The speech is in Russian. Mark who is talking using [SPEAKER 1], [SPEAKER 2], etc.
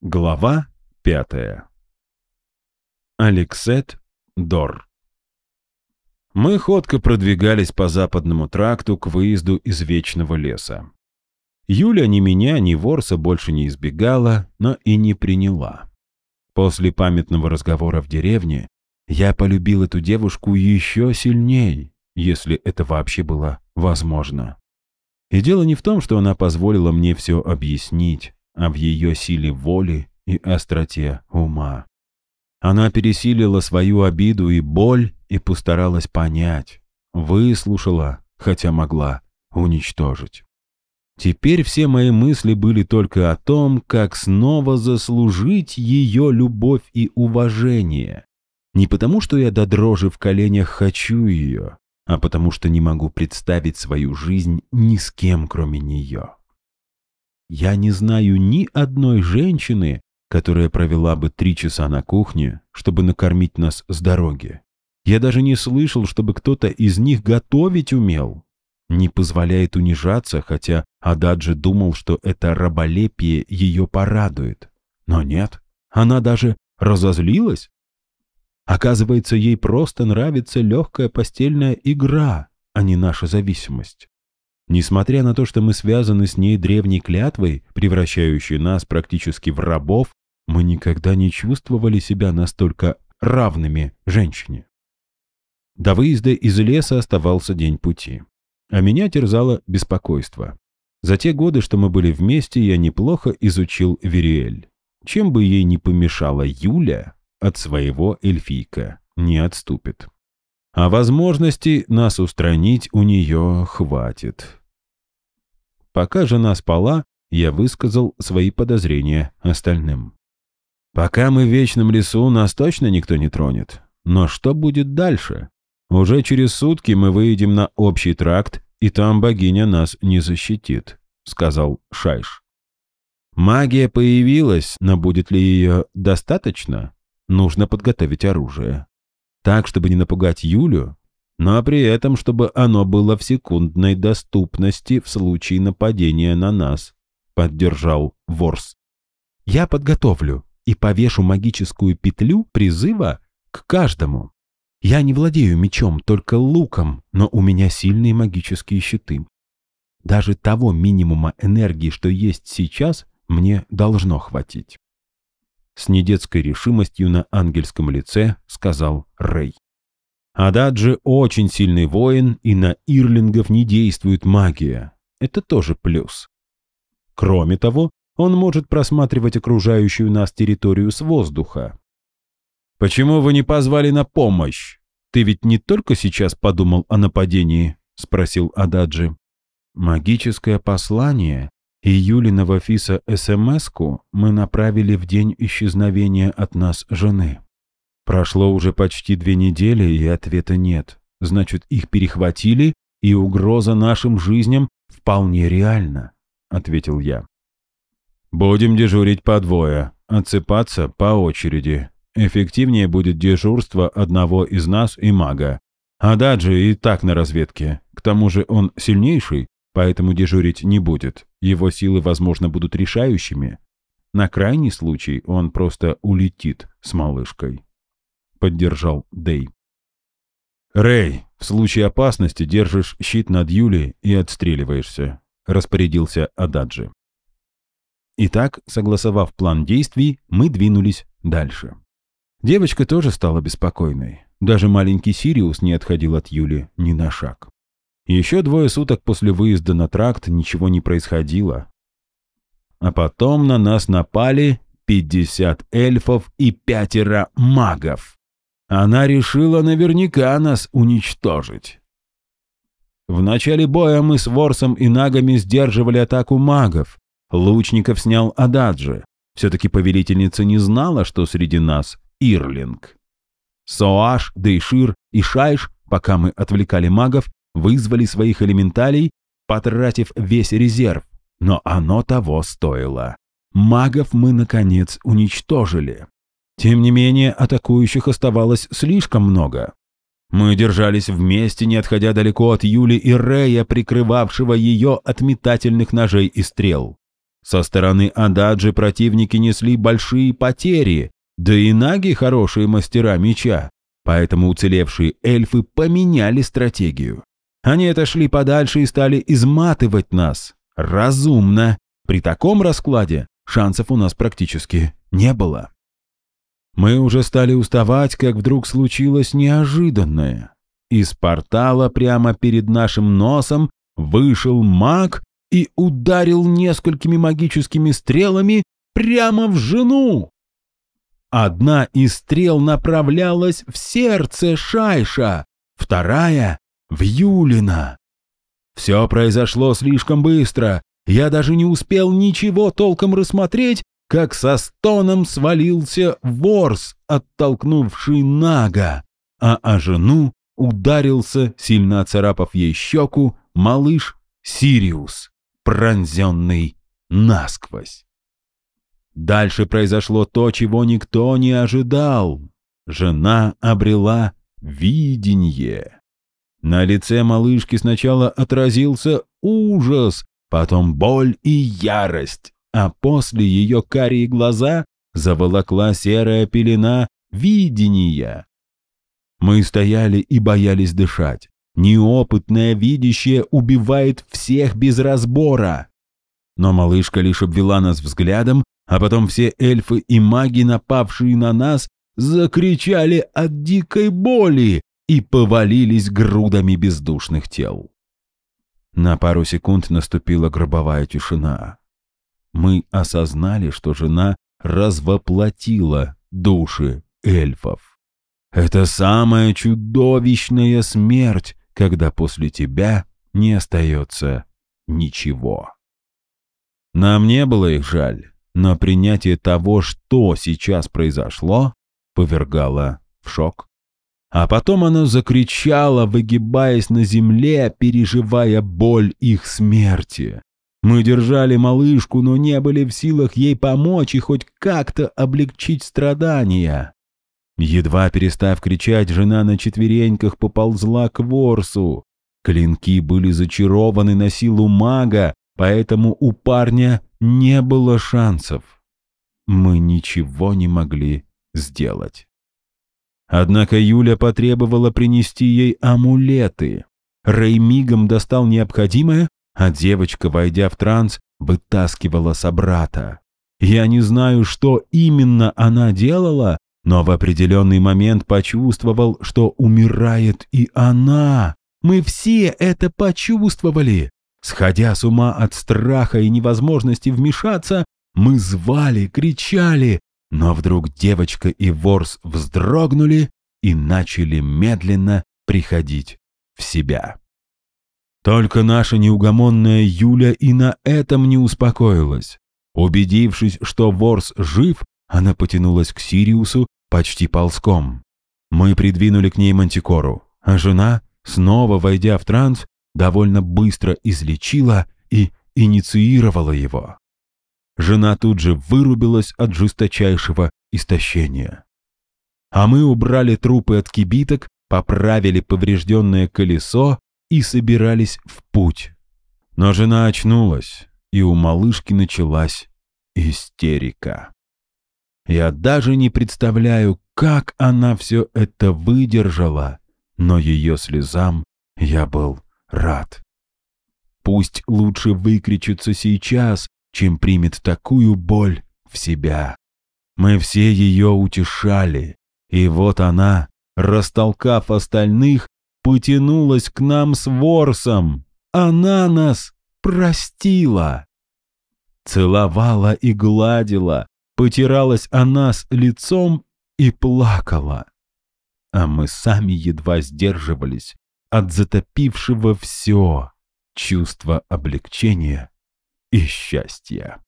[SPEAKER 1] Глава пятая. Алексет Дор. Мы ходко продвигались по западному тракту к выезду из Вечного леса. Юля ни меня, ни Ворса больше не избегала, но и не приняла. После памятного разговора в деревне я полюбил эту девушку еще сильней, если это вообще было возможно. И дело не в том, что она позволила мне все объяснить, а в ее силе воли и остроте ума. Она пересилила свою обиду и боль и постаралась понять, выслушала, хотя могла уничтожить. Теперь все мои мысли были только о том, как снова заслужить ее любовь и уважение. Не потому, что я до дрожи в коленях хочу ее, а потому что не могу представить свою жизнь ни с кем, кроме нее. Я не знаю ни одной женщины, которая провела бы три часа на кухне, чтобы накормить нас с дороги. Я даже не слышал, чтобы кто-то из них готовить умел. Не позволяет унижаться, хотя Ададжи думал, что это раболепие ее порадует. Но нет, она даже разозлилась. Оказывается, ей просто нравится легкая постельная игра, а не наша зависимость. Несмотря на то, что мы связаны с ней древней клятвой, превращающей нас практически в рабов, мы никогда не чувствовали себя настолько равными женщине. До выезда из леса оставался день пути. А меня терзало беспокойство. За те годы, что мы были вместе, я неплохо изучил Вериэль. Чем бы ей не помешала Юля, от своего эльфийка не отступит. А возможности нас устранить у нее хватит. Пока жена спала, я высказал свои подозрения остальным. Пока мы в Вечном лесу, нас точно никто не тронет. Но что будет дальше? Уже через сутки мы выйдем на общий тракт, и там богиня нас не защитит», — сказал Шайш. «Магия появилась, но будет ли ее достаточно? Нужно подготовить оружие. Так, чтобы не напугать Юлю, но при этом, чтобы оно было в секундной доступности в случае нападения на нас», — поддержал Ворс. «Я подготовлю и повешу магическую петлю призыва к каждому. Я не владею мечом, только луком, но у меня сильные магические щиты. Даже того минимума энергии, что есть сейчас, мне должно хватить». С недетской решимостью на ангельском лице сказал Рэй. Ададжи очень сильный воин, и на Ирлингов не действует магия. Это тоже плюс. Кроме того, он может просматривать окружающую нас территорию с воздуха. «Почему вы не позвали на помощь? Ты ведь не только сейчас подумал о нападении?» — спросил Ададжи. «Магическое послание и Юлиного Фиса СМС-ку мы направили в день исчезновения от нас жены. Прошло уже почти две недели, и ответа нет. Значит, их перехватили, и угроза нашим жизням вполне реальна», — ответил я. «Будем дежурить по двое, отсыпаться по очереди. Эффективнее будет дежурство одного из нас и мага. А Даджи и так на разведке. К тому же он сильнейший, поэтому дежурить не будет. Его силы, возможно, будут решающими. На крайний случай он просто улетит с малышкой» поддержал Дэй. «Рэй, в случае опасности держишь щит над Юлей и отстреливаешься», — распорядился Ададжи. Итак, согласовав план действий, мы двинулись дальше. Девочка тоже стала беспокойной. Даже маленький Сириус не отходил от Юли ни на шаг. Еще двое суток после выезда на тракт ничего не происходило. А потом на нас напали 50 эльфов и пятеро магов. Она решила наверняка нас уничтожить. В начале боя мы с Ворсом и Нагами сдерживали атаку магов. Лучников снял Ададжи. Все-таки повелительница не знала, что среди нас Ирлинг. Соаш, Дейшир и Шайш, пока мы отвлекали магов, вызвали своих элементалей, потратив весь резерв. Но оно того стоило. Магов мы, наконец, уничтожили. Тем не менее, атакующих оставалось слишком много. Мы держались вместе, не отходя далеко от Юли и Рея, прикрывавшего ее от метательных ножей и стрел. Со стороны Ададжи противники несли большие потери, да и наги хорошие мастера меча, поэтому уцелевшие эльфы поменяли стратегию. Они отошли подальше и стали изматывать нас. Разумно. При таком раскладе шансов у нас практически не было. Мы уже стали уставать, как вдруг случилось неожиданное. Из портала прямо перед нашим носом вышел маг и ударил несколькими магическими стрелами прямо в жену. Одна из стрел направлялась в сердце Шайша, вторая — в Юлина. Все произошло слишком быстро, я даже не успел ничего толком рассмотреть, как со стоном свалился ворс, оттолкнувший Нага, а о жену ударился, сильно оцарапав ей щеку, малыш Сириус, пронзенный насквозь. Дальше произошло то, чего никто не ожидал. Жена обрела видение. На лице малышки сначала отразился ужас, потом боль и ярость, а после ее карие глаза заволокла серая пелена видения. Мы стояли и боялись дышать. Неопытное видящее убивает всех без разбора. Но малышка лишь обвела нас взглядом, а потом все эльфы и маги, напавшие на нас, закричали от дикой боли и повалились грудами бездушных тел. На пару секунд наступила гробовая тишина. Мы осознали, что жена развоплотила души эльфов. Это самая чудовищная смерть, когда после тебя не остается ничего. Нам не было их жаль, но принятие того, что сейчас произошло, повергало в шок. А потом она закричала, выгибаясь на земле, переживая боль их смерти. Мы держали малышку, но не были в силах ей помочь и хоть как-то облегчить страдания. Едва перестав кричать, жена на четвереньках поползла к ворсу. Клинки были зачарованы на силу мага, поэтому у парня не было шансов. Мы ничего не могли сделать. Однако Юля потребовала принести ей амулеты. Рэй мигом достал необходимое, а девочка, войдя в транс, вытаскивала собрата. Я не знаю, что именно она делала, но в определенный момент почувствовал, что умирает и она. Мы все это почувствовали. Сходя с ума от страха и невозможности вмешаться, мы звали, кричали, но вдруг девочка и ворс вздрогнули и начали медленно приходить в себя. Только наша неугомонная Юля и на этом не успокоилась. Убедившись, что Ворс жив, она потянулась к Сириусу почти ползком. Мы придвинули к ней мантикору, а жена, снова войдя в транс, довольно быстро излечила и инициировала его. Жена тут же вырубилась от жесточайшего истощения. А мы убрали трупы от кибиток, поправили поврежденное колесо и собирались в путь. Но жена очнулась, и у малышки началась истерика. Я даже не представляю, как она все это выдержала, но ее слезам я был рад. Пусть лучше выкричится сейчас, чем примет такую боль в себя. Мы все ее утешали, и вот она, растолкав остальных, потянулась к нам с ворсом. Она нас простила. Целовала и гладила, потиралась о нас лицом и плакала. А мы сами едва сдерживались от затопившего все чувства облегчения и счастья.